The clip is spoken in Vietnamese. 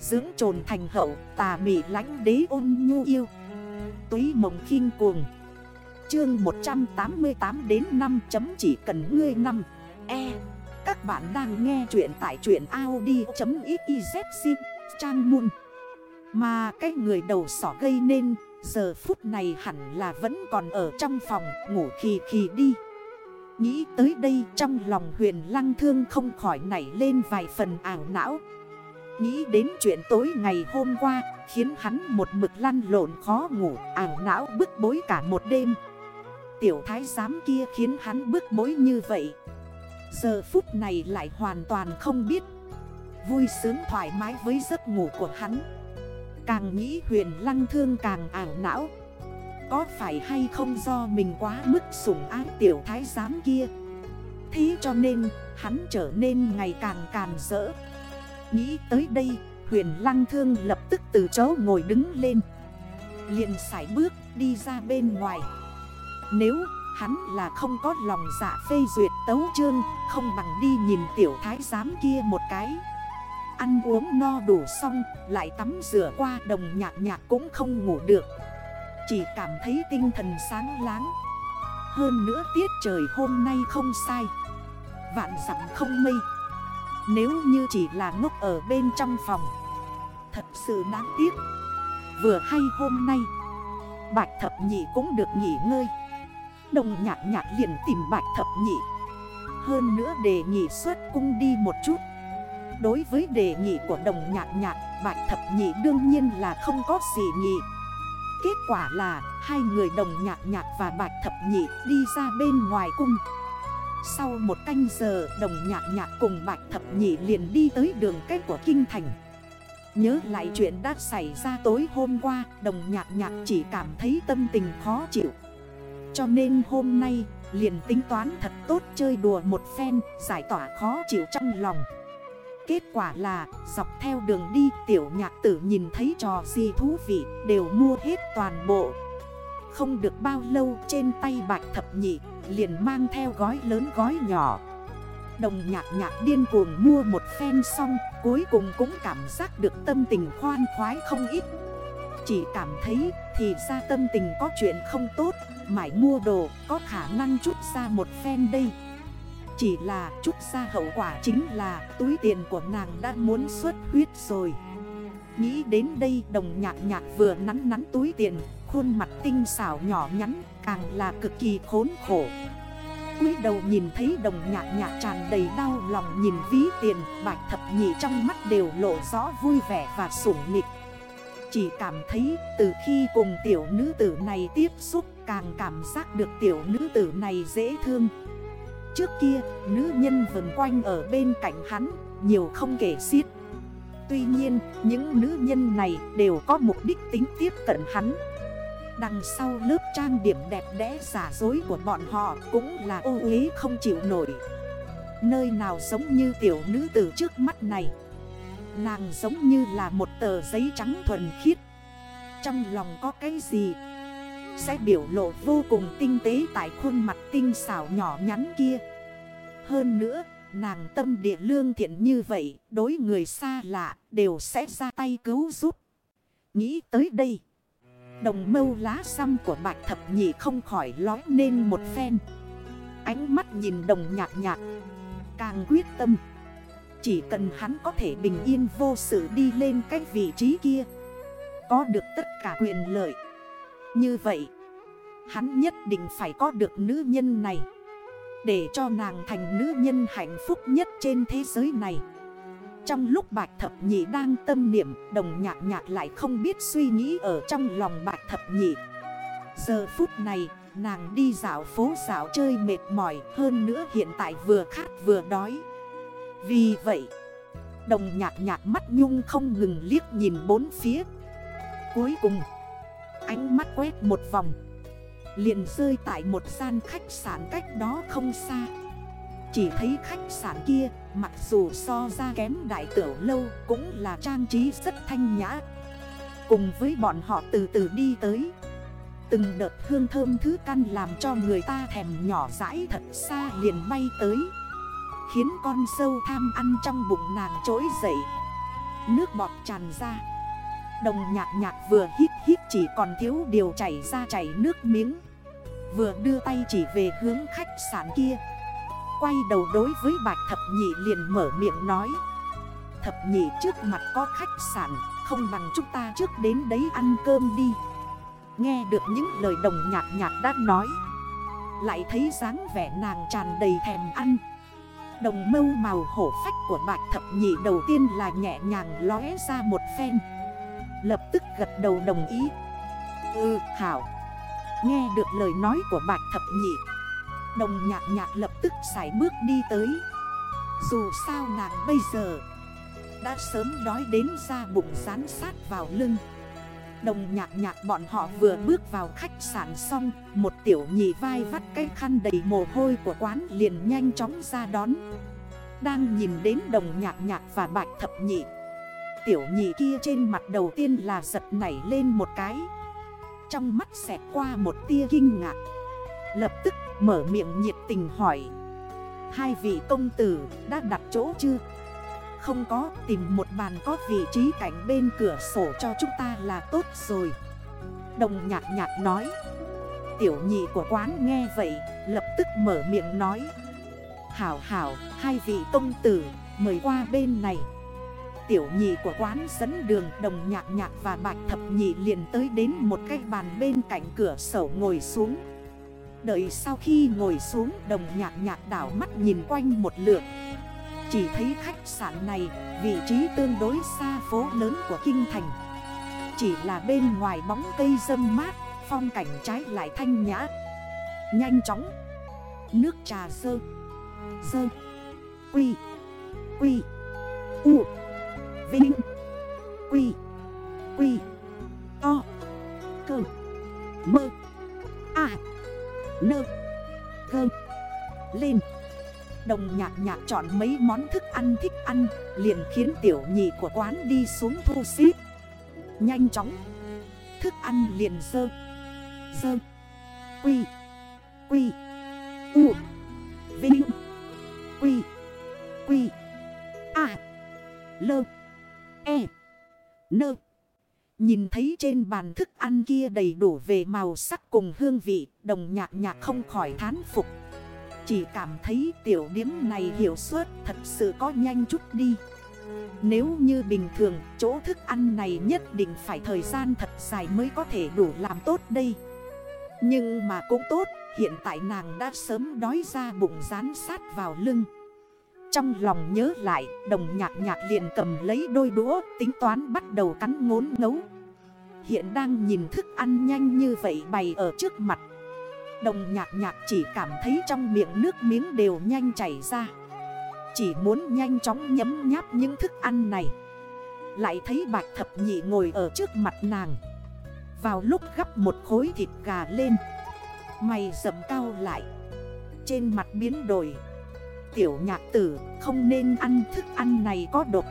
Dưỡng trồn thành hậu, tà mị lánh đế ôn nhu yêu. Túy mộng khinh cuồng. Chương 188 đến 5 chấm chỉ cần ngươi năm E Các bạn đang nghe chuyện tại chuyện Audi.xyz Trang Môn Mà cái người đầu sỏ gây nên, Giờ phút này hẳn là vẫn còn ở trong phòng ngủ khì khì đi. Nghĩ tới đây trong lòng huyền lăng thương không khỏi nảy lên vài phần ảo não. Nghĩ đến chuyện tối ngày hôm qua, Khiến hắn một mực lăn lộn khó ngủ, ảo não bức bối cả một đêm. Tiểu thái giám kia khiến hắn bức bối như vậy. Giờ phút này lại hoàn toàn không biết. Vui sướng thoải mái với giấc ngủ của hắn. Càng nghĩ huyền lăng thương càng ảo não. Có phải hay không do mình quá mức sủng ái tiểu thái giám kia? Thế cho nên, hắn trở nên ngày càng càn rỡ. Nghĩ tới đây, huyền lăng thương lập tức từ chỗ ngồi đứng lên. Liền sải bước đi ra bên ngoài. Nếu hắn là không có lòng dạ phê duyệt tấu chương, Không bằng đi nhìn tiểu thái giám kia một cái. Ăn uống no đủ xong, Lại tắm rửa qua đồng nhạc nhạc cũng không ngủ được. Chỉ cảm thấy tinh thần sáng láng. Hơn nữa tiết trời hôm nay không sai. Vạn dặm không mây. Nếu như chỉ là ngốc ở bên trong phòng, Thật sự đáng tiếc. Vừa hay hôm nay, Bạch thập nhị cũng được nghỉ ngơi. Đồng nhạc nhạc liền tìm bạch thập nhị. Hơn nữa đề nghị xuất cung đi một chút. Đối với đề nghị của đồng nhạc nhạc, Bạch thập nhị đương nhiên là không có gì nghị. Kết quả là hai người đồng nhạc nhạc và bạch thập nhị đi ra bên ngoài cung. Sau một canh giờ, đồng nhạc nhạc cùng bạch thập nhị liền đi tới đường cách của kinh thành. Nhớ lại chuyện đã xảy ra tối hôm qua, Đồng nhạc nhạc chỉ cảm thấy tâm tình khó chịu. Cho nên hôm nay, liền tính toán thật tốt chơi đùa một phen, Giải tỏa khó chịu trong lòng. Kết quả là, dọc theo đường đi, tiểu nhạc tử nhìn thấy trò gì thú vị, Đều mua hết toàn bộ. Không được bao lâu, trên tay bạch thập nhị Liền mang theo gói lớn gói nhỏ. Đồng nhạc nhạc điên cuồng mua một phen xong, Cuối cùng cũng cảm giác được tâm tình khoan khoái không ít. Chỉ cảm thấy thì ra tâm tình có chuyện không tốt Mãi mua đồ có khả năng chút ra một phen đây. Chỉ là chút ra hậu quả chính là túi tiền của nàng đã muốn xuất huyết rồi. Nghĩ đến đây, đồng nhạc nhạc vừa nắn nắn túi tiền, Khuôn mặt tinh xảo nhỏ nhắn càng là cực kỳ khốn khổ. Cúi đầu nhìn thấy đồng nhạc nhạc tràn đầy đau lòng nhìn ví tiền, Bạch thập nhị trong mắt đều lộ rõ vui vẻ và sủng nịch. Chỉ cảm thấy từ khi cùng tiểu nữ tử này tiếp xúc Càng cảm giác được tiểu nữ tử này dễ thương. Trước kia, nữ nhân vần quanh ở bên cạnh hắn, Nhiều không kể xiết. Tuy nhiên, những nữ nhân này đều có mục đích tính tiếp cận hắn. Đằng sau lớp trang điểm đẹp đẽ giả dối của bọn họ cũng là ô uế không chịu nổi. Nơi nào giống như tiểu nữ tử trước mắt này. Nàng giống như là một tờ giấy trắng thuần khiết. Trong lòng có cái gì? Sẽ biểu lộ vô cùng tinh tế tại khuôn mặt tinh xảo nhỏ nhắn kia. Hơn nữa, nàng tâm địa lương thiện như vậy, Đối người xa lạ đều sẽ ra tay cứu giúp. Nghĩ tới đây Đồng mâu lá xăm của bạch thập nhị không khỏi lói nên một phen. Ánh mắt nhìn đồng nhạc nhạc, Càng quyết tâm. Chỉ cần hắn có thể bình yên vô sự đi lên cái vị trí kia, Có được tất cả quyền lợi. Như vậy, Hắn nhất định phải có được nữ nhân này, Để cho nàng thành nữ nhân hạnh phúc nhất trên thế giới này trong lúc bạch thập nhị đang tâm niệm, Đồng nhạc nhạc lại không biết suy nghĩ ở trong lòng bạch thập nhị. Giờ phút này, nàng đi dạo phố dạo chơi mệt mỏi, Hơn nữa hiện tại vừa khát vừa đói. Vì vậy, Đồng nhạc nhạc mắt nhung không ngừng liếc nhìn bốn phía. Cuối cùng, Ánh mắt quét một vòng, Liền rơi tại một gian khách sạn cách đó không xa chỉ thấy khách sạn kia, mặc dù so ra kém đại tiểu lâu cũng là trang trí rất thanh nhã. Cùng với bọn họ từ từ đi tới. Từng đợt hương thơm thứ căn làm cho người ta thèm nhỏ rãi thật xa liền bay tới. Khiến con sâu tham ăn trong bụng nàng trỗi dậy. Nước bọt tràn ra. Đồng nhạc nhạc vừa hít hít chỉ còn thiếu điều chảy ra chảy nước miếng. Vừa đưa tay chỉ về hướng khách sạn kia. Quay đầu đối với bạch thập nhị liền mở miệng nói. Thập nhị trước mặt có khách sạn, Không bằng chúng ta trước đến đấy ăn cơm đi. Nghe được những lời đồng nhạc nhạc đã nói, Lại thấy dáng vẻ nàng tràn đầy thèm ăn. Đồng mâu màu hổ phách của bạch thập nhị đầu tiên là nhẹ nhàng lóe ra một phen. Lập tức gật đầu đồng ý. Ừ hảo. Nghe được lời nói của bạch thập nhị Đồng nhạc nhạc lập tức xài bước đi tới. Dù sao nàng bây giờ Đã sớm đói đến ra bụng rán sát vào lưng. Đồng nhạc nhạc bọn họ vừa bước vào khách sạn xong, Một tiểu nhị vai vắt cái khăn đầy mồ hôi của quán liền nhanh chóng ra đón. Đang nhìn đến đồng nhạc nhạc và bạch thập nhị, Tiểu nhị kia trên mặt đầu tiên là giật nảy lên một cái. Trong mắt xẹt qua một tia kinh ngạc, Lập tức mở miệng nhiệt tình hỏi. Hai vị công tử đã đặt chỗ chưa? Không có, tìm một bàn có vị trí cạnh bên cửa sổ cho chúng ta là tốt rồi. Đồng nhạc nhạc nói. Tiểu nhị của quán nghe vậy, Lập tức mở miệng nói. Hảo hảo, hai vị công tử, mời qua bên này. Tiểu nhị của quán dẫn đường, đồng nhạc nhạc và bạch thập nhị liền tới đến một cái bàn bên cạnh cửa sổ ngồi xuống. Đợi sau khi ngồi xuống, đồng nhạc nhạc đảo mắt nhìn quanh một lượt. Chỉ thấy khách sạn này, vị trí tương đối xa phố lớn của Kinh Thành. Chỉ là bên ngoài bóng cây dâm mát, Phong cảnh trái lại thanh nhã. Nhanh chóng. Nước trà sơ Sơ Quy. Quy. U. Vinh. Quy. Quy. To. Cơ. Mơ. À Nơ. Cơ. Lên. Đồng nhạc nhạc chọn mấy món thức ăn thích ăn, Liền khiến tiểu nhị của quán đi xuống thu xếp. Nhanh chóng. Thức ăn liền dơ. Dơ. Quy. Quy. U. Vinh. Quy. Quy. A. Lơ. E. Nơ. Nhìn thấy trên bàn thức ăn kia đầy đủ về màu sắc cùng hương vị, Đồng nhạc nhạc không khỏi thán phục. Chỉ cảm thấy tiểu điếm này hiểu suốt thật sự có nhanh chút đi. Nếu như bình thường, chỗ thức ăn này nhất định phải thời gian thật dài mới có thể đủ làm tốt đây. Nhưng mà cũng tốt, Hiện tại nàng đã sớm đói ra bụng rán sát vào lưng trong lòng nhớ lại, đồng nhạc nhạc liền cầm lấy đôi đũa, tính toán bắt đầu cắn ngốn ngấu. Hiện đang nhìn thức ăn nhanh như vậy bày ở trước mặt. Đồng nhạc nhạc chỉ cảm thấy trong miệng nước miếng đều nhanh chảy ra. Chỉ muốn nhanh chóng nhấm nháp những thức ăn này. Lại thấy bạch thập nhị ngồi ở trước mặt nàng. Vào lúc gắp một khối thịt gà lên, Mày dầm cao lại. Trên mặt biến đổi Tiểu nhạc tử không nên ăn thức ăn này có độc.